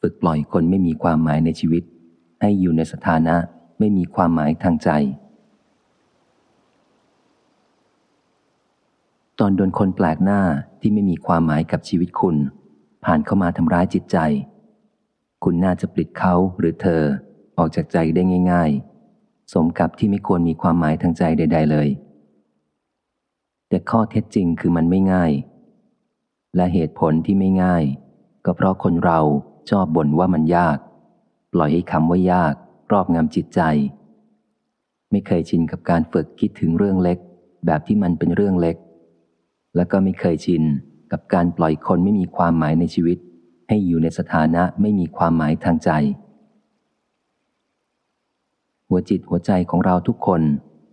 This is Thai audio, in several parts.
ฝึกปล่อยคนไม่มีความหมายในชีวิต ให้อยู่ในสถานะไม่มีความหมายทางใจ ตอนโดนคนแปลกหน้าที่ไม่มีความหมายกับชีวิตคุณ ผ่านเข้ามาทำร้ายจิตใจ คุณน่าจะปลิดเขาหรือเธอออกจากใจได้ง่าย ๆ สมกับที่ไม่ควรมีความหมายทางใจใด ๆ เลย แต่ข้อเท็จจริงคือมันไม่ง่าย และเหตุผลที่ไม่ง่าย ก็เพราะคนเรา ชอบบ่นว่ามันยาก ปล่อยให้คำว่ายากรอบงำจิตใจ ไม่เคยชินกับการฝึกคิดถึงเรื่องเล็ก แบบที่มันเป็นเรื่องเล็ก แล้วก็ไม่เคยชินกับการปล่อยคนไม่มีความหมายในชีวิต ให้อยู่ในสถานะไม่มีความหมายทางใจ หัวจิตหัวใจของเราทุกคน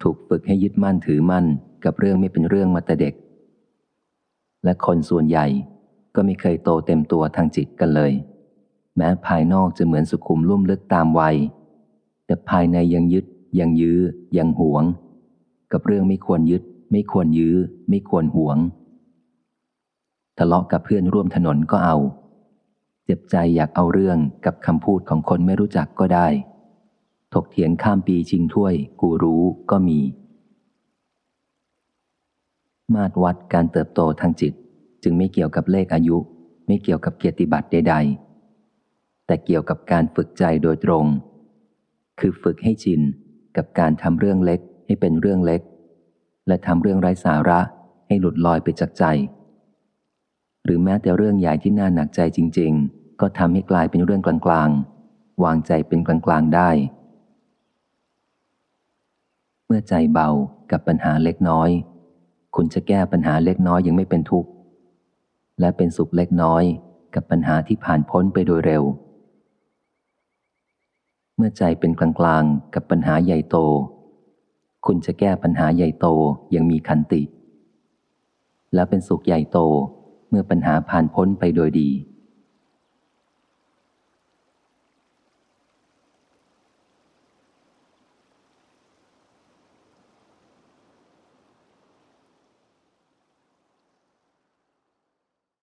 ถูกฝึกให้ยึดมั่นถือมั่นกับเรื่องไม่เป็นเรื่องมาแต่เด็ก และคนส่วนใหญ่ก็ไม่เคยโตเต็มตัวทางจิตกันเลย แม้ภายนอกจะเหมือนสุขุมลุ่มลึกตามวัย แต่ภายในยังยึด ยังยื้อ ยังหวง กับเรื่องไม่ควรยึด ไม่ควรยื้อ ไม่ควรหวง ทะเลาะกับเพื่อนร่วมถนนก็เอา เจ็บใจอยากเอาเรื่องกับคำพูดของคนไม่รู้จักก็ได้ ถกเถียงข้ามปีชิงถ้วย กูรู้ก็มี มาตรวัดการเติบโตทางจิต จึงไม่เกี่ยวกับเลขอายุ ไม่เกี่ยวกับเกียรติบัตรใด ๆ แต่เกี่ยวกับการฝึกใจโดยตรง คือฝึกให้ชินกับการทำเรื่องเล็กให้เป็นเรื่องเล็ก และทำเรื่องไร้สาระให้หลุดลอยไปจากใจ หรือแม้แต่เรื่องใหญ่ที่น่าหนักใจจริง ๆ ก็ทำให้กลายเป็นเรื่องกลางๆ วางใจเป็นกลางๆได้ เมื่อใจเบากับปัญหาเล็กน้อย คุณจะแก้ปัญหาเล็กน้อยยังไม่เป็นทุกข์และเป็นสุขเล็กน้อยกับปัญหาที่ผ่านพ้นไปโดยเร็ว เมื่อใจเป็นกลางกลางกับปัญหาใหญ่โต คุณจะแก้ปัญหาใหญ่โตยังมีขันติ และเป็นสุขใหญ่โตเมื่อปัญหาผ่านพ้นไปโดยดี